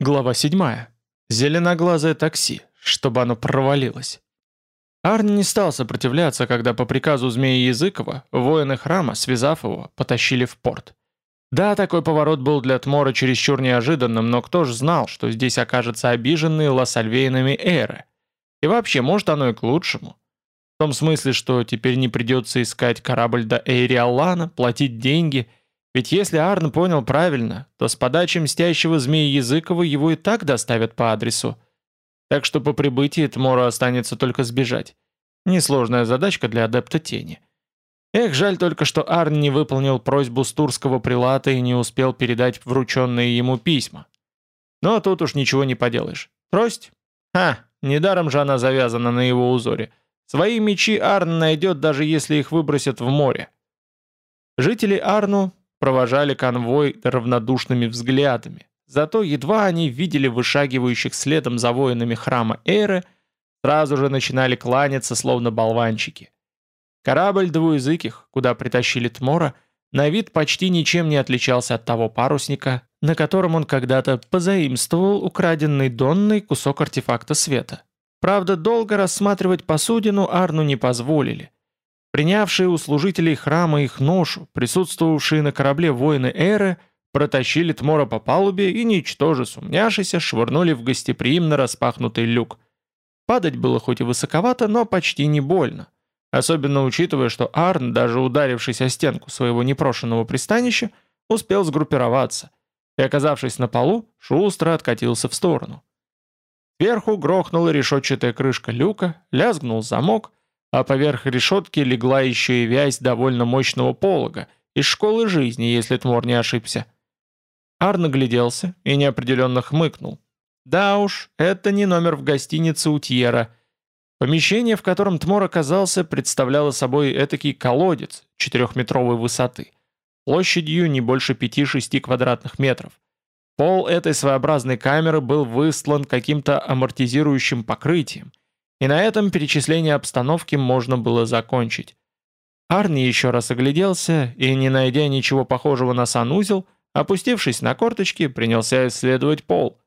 Глава 7. Зеленоглазое такси, чтобы оно провалилось. Арн не стал сопротивляться, когда по приказу змеи Языкова воины храма, связав его, потащили в порт. Да, такой поворот был для Тмора чересчур неожиданным, но кто ж знал, что здесь окажется обиженный лосальвейнами Эры? И вообще, может оно и к лучшему. В том смысле, что теперь не придется искать корабль до Эйриаллана, платить деньги – ведь если Арн понял правильно, то с подачи мстящего змеи Языкова его и так доставят по адресу. Так что по прибытии Тмору останется только сбежать. Несложная задачка для адепта тени. Эх, жаль только, что Арн не выполнил просьбу стурского прилата и не успел передать врученные ему письма. Но тут уж ничего не поделаешь. Трость? Ха, недаром же она завязана на его узоре. Свои мечи Арн найдет, даже если их выбросят в море. Жители Арну провожали конвой равнодушными взглядами. Зато едва они видели вышагивающих следом за воинами храма Эры, сразу же начинали кланяться, словно болванчики. Корабль двуязыких, куда притащили Тмора, на вид почти ничем не отличался от того парусника, на котором он когда-то позаимствовал украденный Донной кусок артефакта света. Правда, долго рассматривать посудину Арну не позволили – Принявшие у служителей храма их ношу, присутствовавшие на корабле воины Эры, протащили Тмора по палубе и, ничтоже сумняшися, швырнули в гостеприимно распахнутый люк. Падать было хоть и высоковато, но почти не больно. Особенно учитывая, что Арн, даже ударившись о стенку своего непрошенного пристанища, успел сгруппироваться и, оказавшись на полу, шустро откатился в сторону. Сверху грохнула решетчатая крышка люка, лязгнул замок, а поверх решетки легла еще и вязь довольно мощного полога, из школы жизни, если Тмор не ошибся. Ар нагляделся и неопределенно хмыкнул. Да уж, это не номер в гостинице у Тьера. Помещение, в котором Тмор оказался, представляло собой этакий колодец четырехметровой высоты, площадью не больше 5-6 квадратных метров. Пол этой своеобразной камеры был выстлан каким-то амортизирующим покрытием, и на этом перечисление обстановки можно было закончить. Арни еще раз огляделся и, не найдя ничего похожего на санузел, опустившись на корточки, принялся исследовать пол.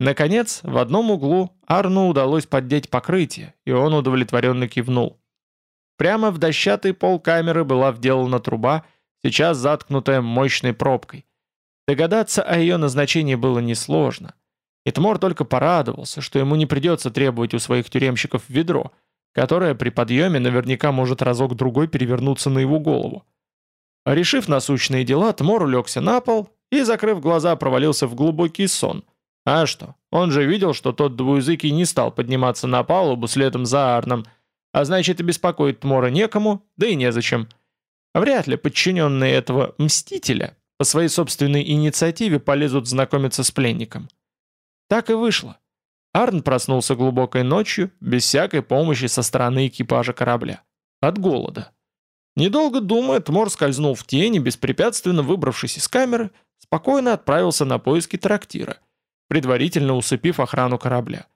Наконец, в одном углу Арну удалось поддеть покрытие, и он удовлетворенно кивнул. Прямо в дощатый пол камеры была вделана труба, сейчас заткнутая мощной пробкой. Догадаться о ее назначении было несложно – Итмор только порадовался, что ему не придется требовать у своих тюремщиков ведро, которое при подъеме наверняка может разок-другой перевернуться на его голову. решив насущные дела, Тмор улегся на пол и, закрыв глаза, провалился в глубокий сон. А что, он же видел, что тот двуязыкий не стал подниматься на палубу следом за Арном, а значит и беспокоить Тмора некому, да и незачем. Вряд ли подчиненные этого «мстителя» по своей собственной инициативе полезут знакомиться с пленником. Так и вышло. Арн проснулся глубокой ночью, без всякой помощи со стороны экипажа корабля. От голода. Недолго думая, Тмор скользнул в тени, беспрепятственно выбравшись из камеры, спокойно отправился на поиски трактира, предварительно усыпив охрану корабля.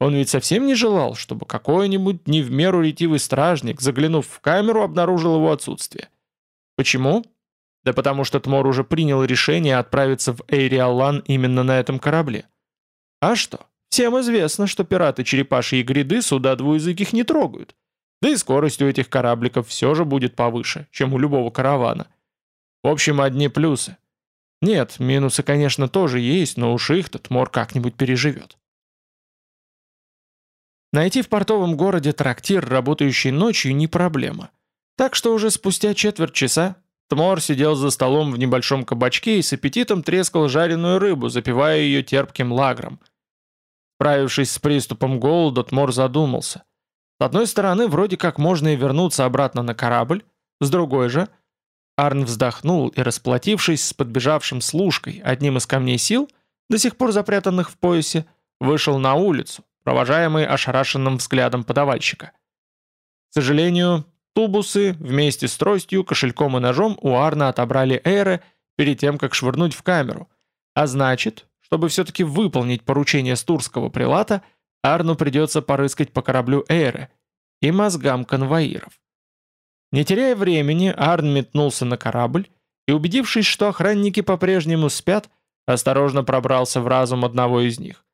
Он ведь совсем не желал, чтобы какой-нибудь не в меру ретивый стражник, заглянув в камеру, обнаружил его отсутствие. Почему? Да потому что Тмор уже принял решение отправиться в Эйриаллан именно на этом корабле. А что? Всем известно, что пираты черепашьи гряды суда двуязыких не трогают. Да и скорость у этих корабликов все же будет повыше, чем у любого каравана. В общем, одни плюсы. Нет, минусы, конечно, тоже есть, но уж их тот мор как-нибудь переживет. Найти в портовом городе трактир, работающий ночью, не проблема. Так что уже спустя четверть часа Тмор сидел за столом в небольшом кабачке и с аппетитом трескал жареную рыбу, запивая ее терпким лагром – Справившись с приступом голода, Тмор задумался. С одной стороны, вроде как можно и вернуться обратно на корабль, с другой же... Арн вздохнул и, расплатившись с подбежавшим служкой одним из камней сил, до сих пор запрятанных в поясе, вышел на улицу, провожаемый ошарашенным взглядом подавальщика. К сожалению, тубусы вместе с тростью, кошельком и ножом у Арна отобрали Эйры перед тем, как швырнуть в камеру, а значит, чтобы все-таки выполнить поручение стурского прилата, Арну придется порыскать по кораблю Эйры и мозгам конвоиров. Не теряя времени, Арн метнулся на корабль и, убедившись, что охранники по-прежнему спят, осторожно пробрался в разум одного из них.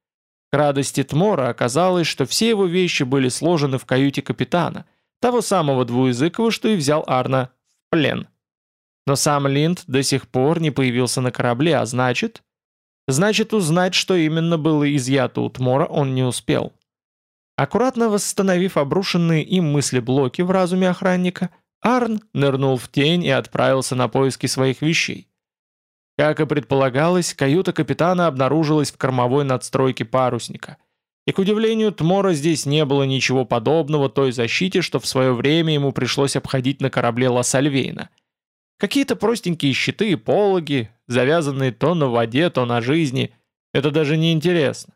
К радости Тмора оказалось, что все его вещи были сложены в каюте капитана, того самого двуязыкового, что и взял Арна в плен. Но сам Линд до сих пор не появился на корабле, а значит... Значит, узнать, что именно было изъято у Тмора, он не успел. Аккуратно восстановив обрушенные им мысли-блоки в разуме охранника, Арн нырнул в тень и отправился на поиски своих вещей. Как и предполагалось, каюта капитана обнаружилась в кормовой надстройке парусника. И, к удивлению, Тмора здесь не было ничего подобного той защите, что в свое время ему пришлось обходить на корабле Ла-Сальвейна. Какие-то простенькие щиты и пологи, завязанные то на воде, то на жизни. Это даже не интересно.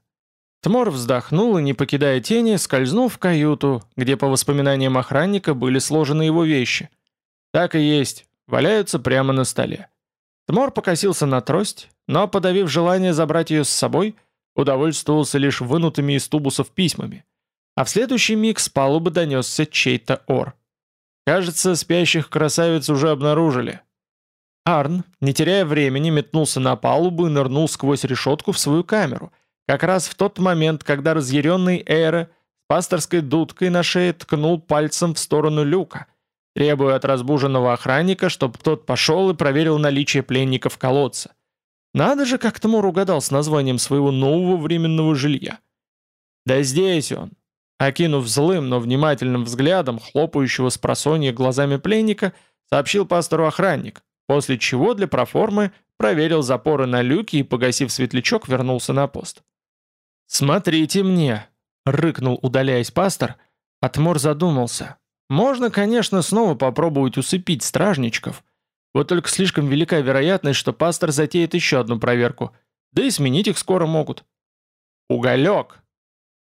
Тмор вздохнул и, не покидая тени, скользнул в каюту, где, по воспоминаниям охранника, были сложены его вещи. Так и есть, валяются прямо на столе. Тмор покосился на трость, но, подавив желание забрать ее с собой, удовольствовался лишь вынутыми из тубусов письмами. А в следующий миг с палубы донесся чей-то ор. Кажется, спящих красавиц уже обнаружили. Арн, не теряя времени, метнулся на палубу и нырнул сквозь решетку в свою камеру, как раз в тот момент, когда разъяренный Эйра с пасторской дудкой на шее ткнул пальцем в сторону люка, требуя от разбуженного охранника, чтобы тот пошел и проверил наличие пленников колодца. Надо же, как Тмур угадал с названием своего нового временного жилья. Да здесь он. Окинув злым, но внимательным взглядом хлопающего с просонья глазами пленника, сообщил пастору охранник, после чего для проформы проверил запоры на люке и, погасив светлячок, вернулся на пост. «Смотрите мне!» — рыкнул, удаляясь пастор, а Тмор задумался. «Можно, конечно, снова попробовать усыпить стражничков, вот только слишком велика вероятность, что пастор затеет еще одну проверку, да и сменить их скоро могут». «Уголек!»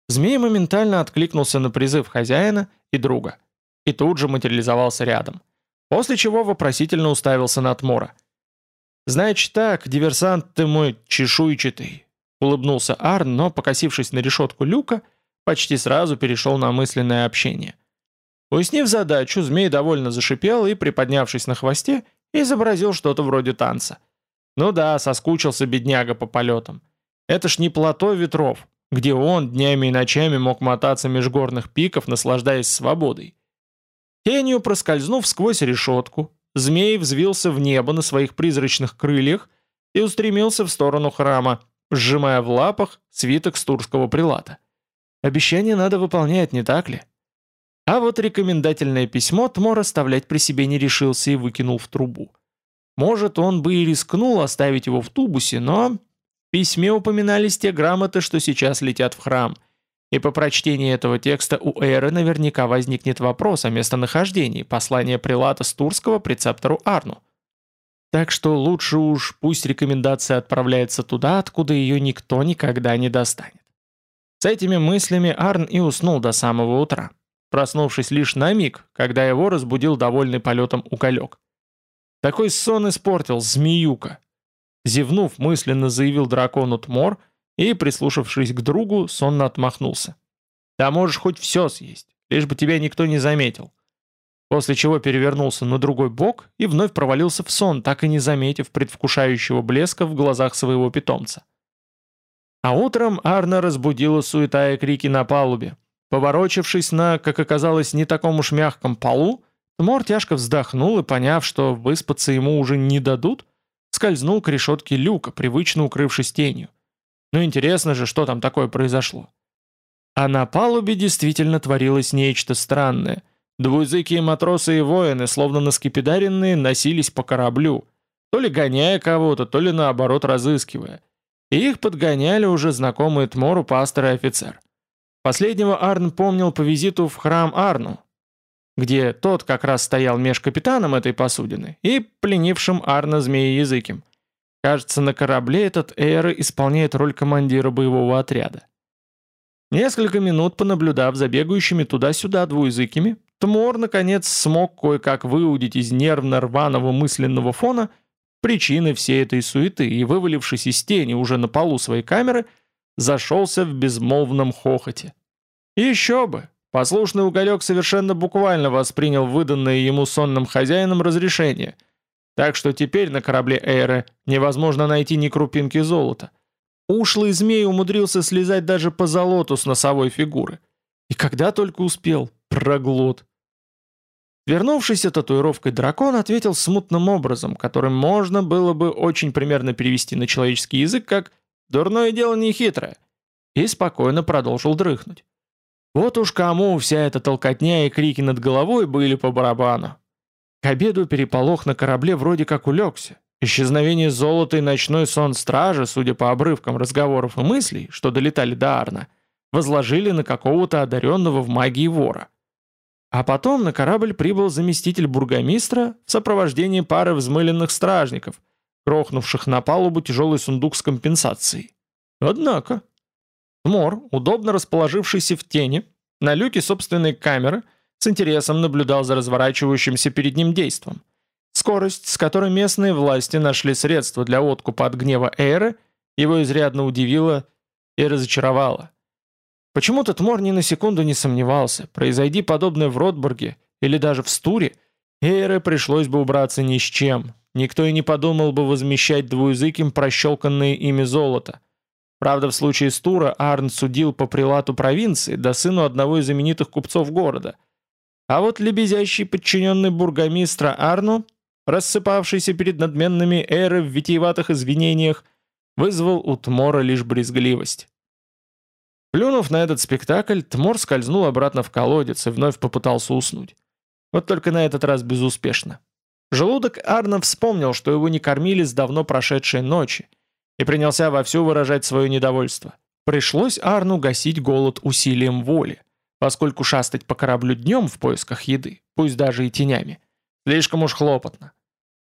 Змей моментально откликнулся на призыв хозяина и друга, и тут же материализовался рядом, после чего вопросительно уставился на Тмора. «Значит так, диверсант ты мой чешуйчатый», — улыбнулся Арн, но, покосившись на решетку люка, почти сразу перешел на мысленное общение. Уяснив задачу, змей довольно зашипел и, приподнявшись на хвосте, изобразил что-то вроде танца. Ну да, соскучился бедняга по полетам. Это ж не плато ветров, где он днями и ночами мог мотаться меж горных пиков, наслаждаясь свободой. Тенью проскользнув сквозь решетку, змей взвился в небо на своих призрачных крыльях и устремился в сторону храма, сжимая в лапах свиток стурского прилата. Обещание надо выполнять, не так ли? А вот рекомендательное письмо Тмор оставлять при себе не решился и выкинул в трубу. Может, он бы и рискнул оставить его в тубусе, но в письме упоминались те грамоты, что сейчас летят в храм. И по прочтении этого текста у Эры наверняка возникнет вопрос о местонахождении послания прилата с Турского прецептору Арну. Так что лучше уж пусть рекомендация отправляется туда, откуда ее никто никогда не достанет. С этими мыслями Арн и уснул до самого утра, проснувшись лишь на миг, когда его разбудил довольный полетом уголек. Такой сон испортил змеюка. Зевнув, мысленно заявил дракону Тмор и, прислушавшись к другу, сонно отмахнулся. «Да можешь хоть все съесть, лишь бы тебя никто не заметил». После чего перевернулся на другой бок и вновь провалился в сон, так и не заметив предвкушающего блеска в глазах своего питомца. А утром Арна разбудила суета и крики на палубе. Поворочившись на, как оказалось, не таком уж мягком полу, Тмор тяжко вздохнул и, поняв, что выспаться ему уже не дадут, скользнул к решетке люка, привычно укрывшись тенью. Ну интересно же, что там такое произошло. А на палубе действительно творилось нечто странное. Двуязыкие матросы и воины, словно наскепидаренные, носились по кораблю, то ли гоняя кого-то, то ли наоборот разыскивая. И их подгоняли уже знакомые Тмору пастор и офицер. Последнего Арн помнил по визиту в храм Арну, где тот как раз стоял меж капитаном этой посудины и пленившим Арна змеи-языким. Кажется, на корабле этот Эйра исполняет роль командира боевого отряда. Несколько минут понаблюдав за бегающими туда-сюда двуязыкими, Тмор, наконец, смог кое-как выудить из нервно-рваного мысленного фона причины всей этой суеты и, вывалившись из тени уже на полу своей камеры, зашелся в безмолвном хохоте. Еще бы! Послушный уголек совершенно буквально воспринял выданное ему сонным хозяином разрешение. Так что теперь на корабле Эйры невозможно найти ни крупинки золота. Ушлый змей умудрился слезать даже по золоту с носовой фигуры. И когда только успел, проглот. Вернувшийся татуировкой дракон ответил смутным образом, которым можно было бы очень примерно перевести на человеческий язык как «дурное дело не хитрое», и спокойно продолжил дрыхнуть. Вот уж кому вся эта толкотня и крики над головой были по барабану. К обеду переполох на корабле вроде как улегся. Исчезновение золота и ночной сон стражи, судя по обрывкам разговоров и мыслей, что долетали до Арна, возложили на какого-то одаренного в магии вора. А потом на корабль прибыл заместитель бургомистра в сопровождении пары взмыленных стражников, грохнувших на палубу тяжелый сундук с компенсацией. Однако, Тмор, удобно расположившийся в тени, на люке собственной камеры, с интересом наблюдал за разворачивающимся перед ним действом. Скорость, с которой местные власти нашли средства для откупа от гнева Эйры, его изрядно удивила и разочаровала. Почему-то Тмор ни на секунду не сомневался, произойди подобное в Ротбурге или даже в Стуре, Эйре пришлось бы убраться ни с чем, никто и не подумал бы возмещать двуязыким прощелканное ими золото. Правда, в случае с Тура Арн судил по прилату провинции, да сыну одного из знаменитых купцов города. А вот лебезящий подчиненный бургомистра Арну, рассыпавшийся перед надменными эры в витиеватых извинениях, вызвал у Тмора лишь брезгливость. Плюнув на этот спектакль, Тмор скользнул обратно в колодец и вновь попытался уснуть. Вот только на этот раз безуспешно. Желудок Арна вспомнил, что его не кормили с давно прошедшей ночи, и принялся вовсю выражать свое недовольство. Пришлось Арну гасить голод усилием воли, поскольку шастать по кораблю днем в поисках еды, пусть даже и тенями, слишком уж хлопотно.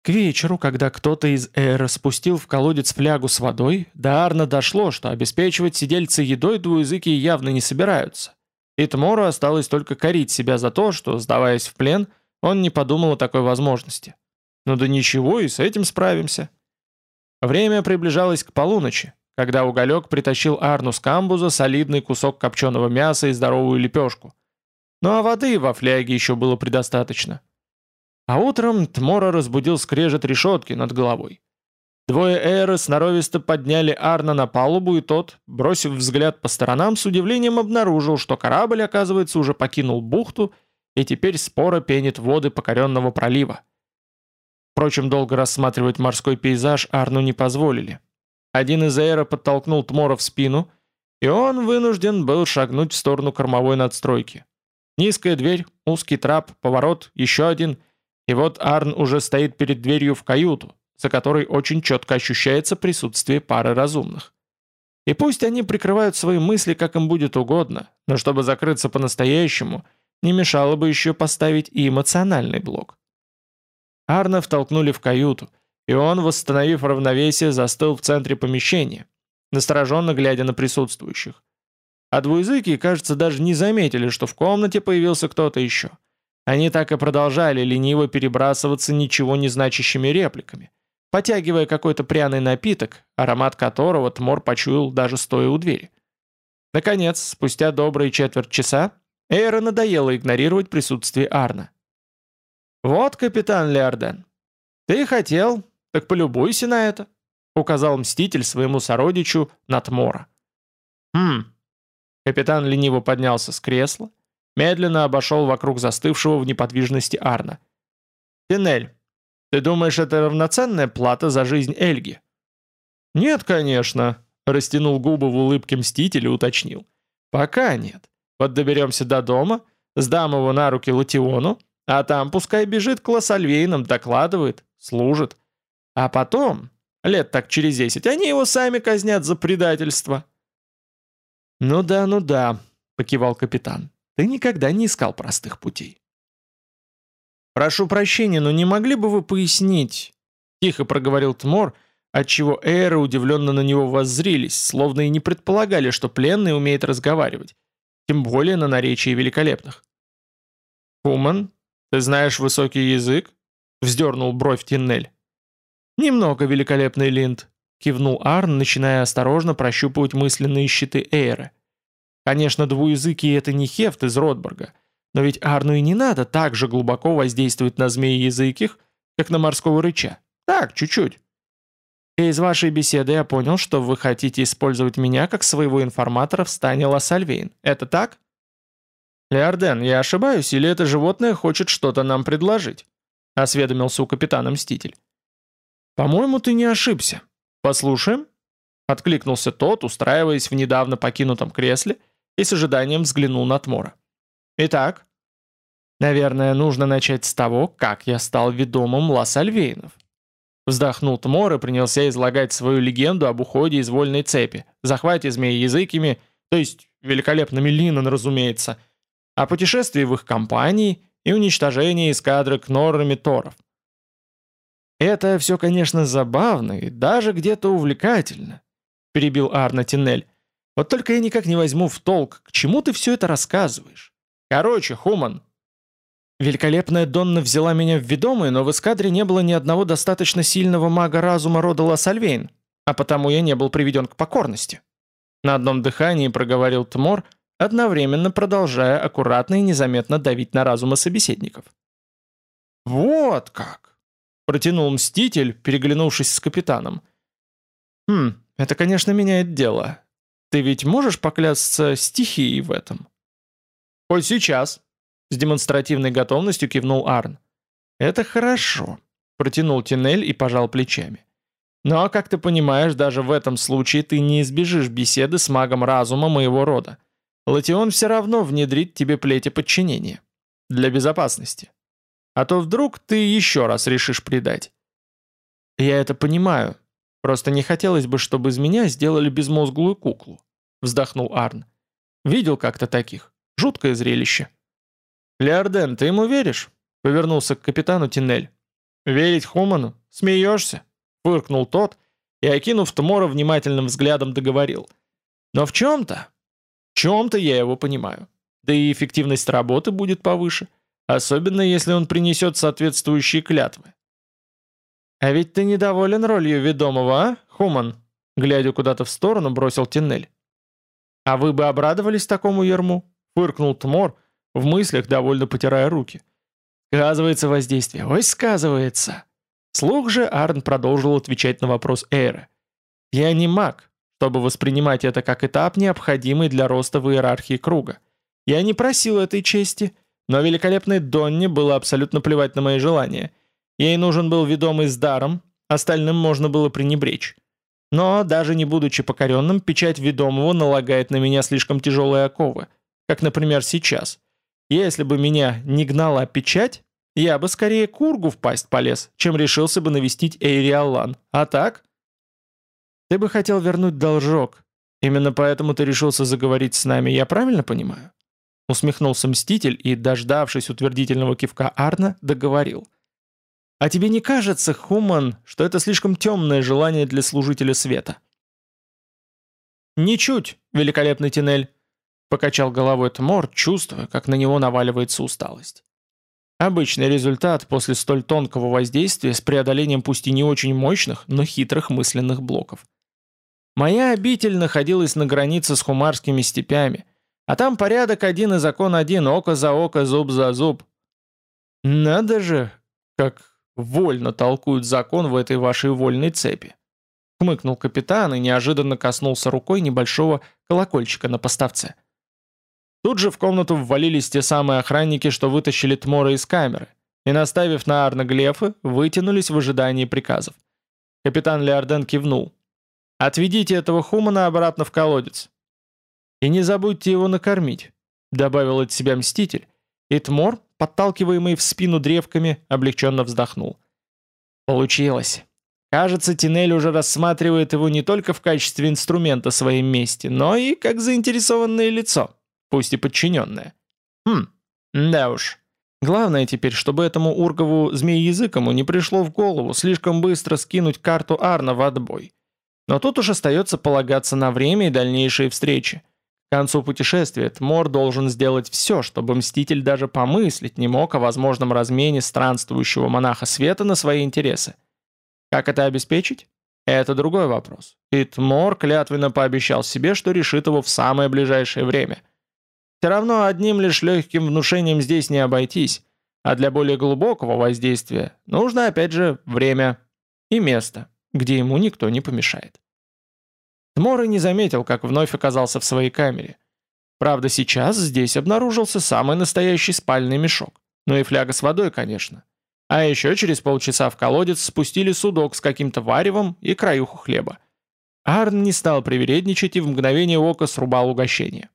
К вечеру, когда кто-то из Эра спустил в колодец флягу с водой, до Арна дошло, что обеспечивать сидельцы едой двуязыкие явно не собираются. И Тмору осталось только корить себя за то, что, сдаваясь в плен, он не подумал о такой возможности. Ну да ничего, и с этим справимся. Время приближалось к полуночи, когда Уголек притащил Арну с камбуза солидный кусок копченого мяса и здоровую лепешку. Ну а воды во фляге еще было предостаточно. А утром Тмора разбудил скрежет решетки над головой. Двое Эйры сноровисто подняли Арна на палубу, и тот, бросив взгляд по сторонам, с удивлением обнаружил, что корабль, оказывается, уже покинул бухту и теперь споро пенит воды покоренного пролива. Впрочем, долго рассматривать морской пейзаж Арну не позволили. Один из Эйра подтолкнул Тмора в спину, и он вынужден был шагнуть в сторону кормовой надстройки. Низкая дверь, узкий трап, поворот, еще один — и вот Арн уже стоит перед дверью в каюту, за которой очень четко ощущается присутствие пары разумных. И пусть они прикрывают свои мысли, как им будет угодно, но чтобы закрыться по-настоящему, не мешало бы еще поставить и эмоциональный блок. Арна втолкнули в каюту, и он, восстановив равновесие, застыл в центре помещения, настороженно глядя на присутствующих. А двуязыки, кажется, даже не заметили, что в комнате появился кто-то еще – они так и продолжали лениво перебрасываться ничего не значащими репликами, потягивая какой-то пряный напиток, аромат которого Тмор почуял даже стоя у двери. Наконец, спустя добрые четверть часа, Эйра надоело игнорировать присутствие Арна. «Вот, капитан Леорден, ты хотел, так полюбуйся на это», указал Мститель своему сородичу на Тмора. «Хм». Капитан лениво поднялся с кресла, Медленно обошел вокруг застывшего в неподвижности Арна. «Пинель, ты думаешь, это равноценная плата за жизнь Эльги?» «Нет, конечно», — растянул губы в улыбке мстителя и уточнил. «Пока нет. Вот доберемся до дома, сдам его на руки Латиону, а там пускай бежит к Лосальвейнам, докладывает, служит. А потом, лет так через десять, они его сами казнят за предательство». «Ну да, ну да», — покивал капитан. Ты никогда не искал простых путей. «Прошу прощения, но не могли бы вы пояснить?» Тихо проговорил Тмор, отчего Эйры удивленно на него воззрились, словно и не предполагали, что пленный умеет разговаривать, тем более на наречии великолепных. «Хуман, ты знаешь высокий язык?» — вздернул бровь Тиннель. «Немного, великолепный Линд», — кивнул Арн, начиная осторожно прощупывать мысленные щиты Эйры. Конечно, двуязыкие это не Хефт из Ротбурга, но ведь Арну и не надо так же глубоко воздействовать на змеи языких, как на морского рыча. Так, чуть-чуть. И из вашей беседы я понял, что вы хотите использовать меня как своего информатора в стане Лассальвейн. Это так? Леорден, я ошибаюсь, или это животное хочет что-то нам предложить? Осведомился у капитана Мститель. По-моему, ты не ошибся. Послушаем? Откликнулся тот, устраиваясь в недавно покинутом кресле, и с ожиданием взглянул на Тмора. Итак, наверное, нужно начать с того, как я стал ведомым Лас-Альвейнов. Вздохнул Тмор и принялся излагать свою легенду об уходе из вольной цепи, захвате змеи языками, то есть великолепными Линан, разумеется, о путешествии в их компании и уничтожении эскадры кноррами торов. «Это все, конечно, забавно и даже где-то увлекательно», — перебил Арна Тинель. «Вот только я никак не возьму в толк, к чему ты все это рассказываешь. Короче, Хуман, Великолепная Донна взяла меня в ведомые, но в эскадре не было ни одного достаточно сильного мага разума рода Лассальвейн, а потому я не был приведен к покорности. На одном дыхании проговорил Тмор, одновременно продолжая аккуратно и незаметно давить на разумы собеседников. «Вот как!» — протянул Мститель, переглянувшись с капитаном. «Хм, это, конечно, меняет дело. Ты ведь можешь поклясться стихией в этом?» «Хоть сейчас», с демонстративной готовностью кивнул Арн. «Это хорошо», — протянул Тинель и пожал плечами. «Но, как ты понимаешь, даже в этом случае ты не избежишь беседы с магом разума моего рода. Латион все равно внедрит тебе плети подчинения. Для безопасности. А то вдруг ты еще раз решишь предать». «Я это понимаю. Просто не хотелось бы, чтобы из меня сделали безмозглую куклу», — вздохнул Арн. «Видел как-то таких. Жуткое зрелище». «Леорден, ты ему веришь?» — повернулся к капитану Тинель. «Верить Хуману? Смеешься?» — фыркнул тот и, окинув Тмора внимательным взглядом, договорил. «Но в чем-то, чем-то я его понимаю. Да и эффективность работы будет повыше, особенно если он принесет соответствующие клятвы». «А ведь ты недоволен ролью ведомого, а, Хуман?» Глядя куда-то в сторону, бросил Тинель. «А вы бы обрадовались такому ерму?» — фыркнул Тмор, в мыслях довольно потирая руки. Сказывается воздействие. Ой, сказывается. Слух же Арн продолжил отвечать на вопрос Эйра. Я не маг, чтобы воспринимать это как этап, необходимый для роста в иерархии круга. Я не просил этой чести, но великолепной Донне было абсолютно плевать на мои желания. Ей нужен был ведомый с даром, остальным можно было пренебречь. Но, даже не будучи покоренным, печать ведомого налагает на меня слишком тяжелые оковы, как, например, сейчас. Если бы меня не гнала печать, я бы скорее кургу в пасть полез, чем решился бы навестить Эйриаллан. А так? Ты бы хотел вернуть должок. Именно поэтому ты решился заговорить с нами, я правильно понимаю? Усмехнулся Мститель и, дождавшись утвердительного кивка Арна, договорил. А тебе не кажется, Хуман, что это слишком темное желание для служителя света? Ничуть, великолепный Тинель. Покачал головой Тмор, чувствуя, как на него наваливается усталость. Обычный результат после столь тонкого воздействия с преодолением пусть и не очень мощных, но хитрых мысленных блоков. Моя обитель находилась на границе с хумарскими степями, а там порядок один и закон один, око за око, зуб за зуб. Надо же, как вольно толкуют закон в этой вашей вольной цепи. Хмыкнул капитан и неожиданно коснулся рукой небольшого колокольчика на поставце. Тут же в комнату ввалились те самые охранники, что вытащили Тмора из камеры, и, наставив на Арна Глефы, вытянулись в ожидании приказов. Капитан Леорден кивнул. «Отведите этого Хумана обратно в колодец. И не забудьте его накормить», — добавил от себя Мститель, и Тмор, подталкиваемый в спину древками, облегченно вздохнул. «Получилось». Кажется, Тинель уже рассматривает его не только в качестве инструмента своей мести, но и как заинтересованное лицо пусть и подчиненная. Хм, да уж. Главное теперь, чтобы этому Ургову змеи-языкому не пришло в голову слишком быстро скинуть карту Арна в отбой. Но тут уж остается полагаться на время и дальнейшие встречи. К концу путешествия Тмор должен сделать все, чтобы Мститель даже помыслить не мог о возможном размене странствующего монаха света на свои интересы. Как это обеспечить? Это другой вопрос. И Тмор клятвенно пообещал себе, что решит его в самое ближайшее время – все равно одним лишь легким внушением здесь не обойтись. А для более глубокого воздействия нужно, опять же, время и место, где ему никто не помешает. Тмор не заметил, как вновь оказался в своей камере. Правда, сейчас здесь обнаружился самый настоящий спальный мешок. Ну и фляга с водой, конечно. А еще через полчаса в колодец спустили судок с каким-то варевом и краюху хлеба. Арн не стал привередничать и в мгновение ока срубал угощение.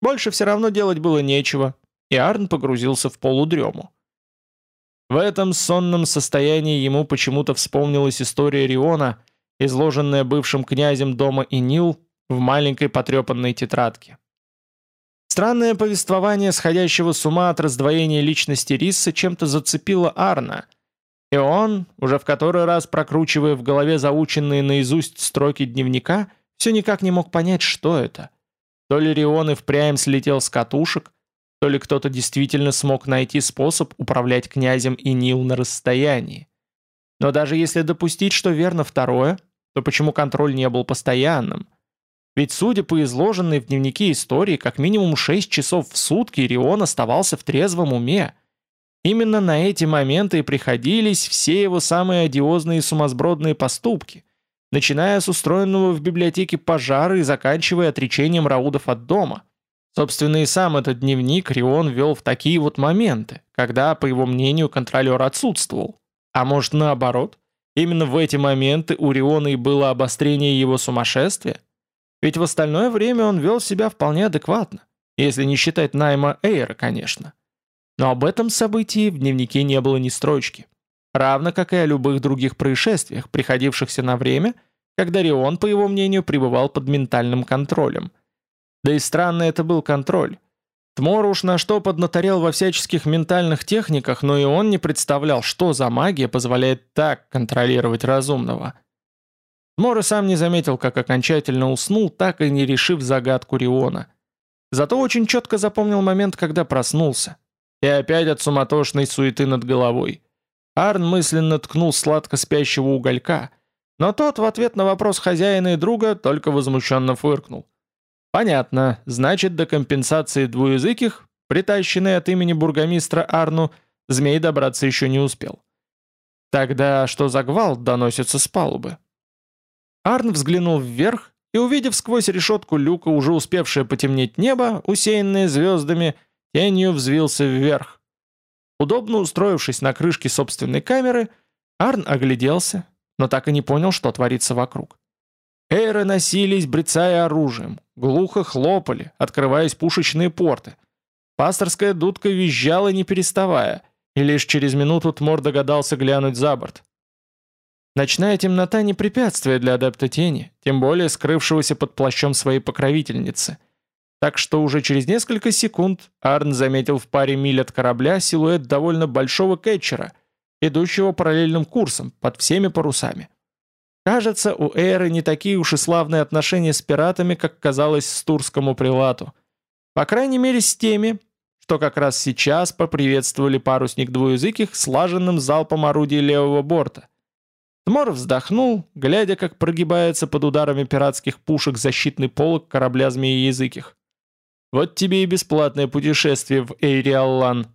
Больше все равно делать было нечего, и Арн погрузился в полудрему. В этом сонном состоянии ему почему-то вспомнилась история Риона, изложенная бывшим князем дома Инил в маленькой потрепанной тетрадке. Странное повествование сходящего с ума от раздвоения личности Рисса чем-то зацепило Арна, и он, уже в который раз прокручивая в голове заученные наизусть строки дневника, все никак не мог понять, что это. То ли Рион и впрямь слетел с катушек, то ли кто-то действительно смог найти способ управлять князем и Нил на расстоянии. Но даже если допустить, что верно второе, то почему контроль не был постоянным? Ведь судя по изложенной в дневнике истории, как минимум 6 часов в сутки Рион оставался в трезвом уме. Именно на эти моменты и приходились все его самые одиозные и сумасбродные поступки, начиная с устроенного в библиотеке пожара и заканчивая отречением Раудов от дома – Собственно, и сам этот дневник Рион вел в такие вот моменты, когда, по его мнению, контролер отсутствовал. А может, наоборот? Именно в эти моменты у Риона и было обострение его сумасшествия? Ведь в остальное время он вел себя вполне адекватно, если не считать найма Эйра, конечно. Но об этом событии в дневнике не было ни строчки. Равно как и о любых других происшествиях, приходившихся на время, когда Рион, по его мнению, пребывал под ментальным контролем – да и странный это был контроль. Тмор уж на что поднаторел во всяческих ментальных техниках, но и он не представлял, что за магия позволяет так контролировать разумного. Тмор и сам не заметил, как окончательно уснул, так и не решив загадку Риона. Зато очень четко запомнил момент, когда проснулся. И опять от суматошной суеты над головой. Арн мысленно ткнул сладко спящего уголька, но тот в ответ на вопрос хозяина и друга только возмущенно фыркнул. Понятно, значит, до компенсации двуязыких, притащенной от имени бургомистра Арну, змей добраться еще не успел. Тогда что за гвалт доносится с палубы? Арн взглянул вверх и, увидев сквозь решетку люка уже успевшее потемнеть небо, усеянное звездами, тенью взвился вверх. Удобно устроившись на крышке собственной камеры, Арн огляделся, но так и не понял, что творится вокруг. Эйры носились, брецая оружием, глухо хлопали, открываясь пушечные порты. Пасторская дудка визжала не переставая, и лишь через минуту Тмор догадался глянуть за борт. Ночная темнота не препятствие для адепта тени, тем более скрывшегося под плащом своей покровительницы. Так что уже через несколько секунд Арн заметил в паре миль от корабля силуэт довольно большого кетчера, идущего параллельным курсом под всеми парусами. Кажется, у Эйры не такие уж и славные отношения с пиратами, как казалось с турскому прилату. По крайней мере, с теми, что как раз сейчас поприветствовали парусник двуязыких слаженным залпом орудий левого борта. Тмор вздохнул, глядя, как прогибается под ударами пиратских пушек защитный полог корабля змеи языких. Вот тебе и бесплатное путешествие в Эйриаллан.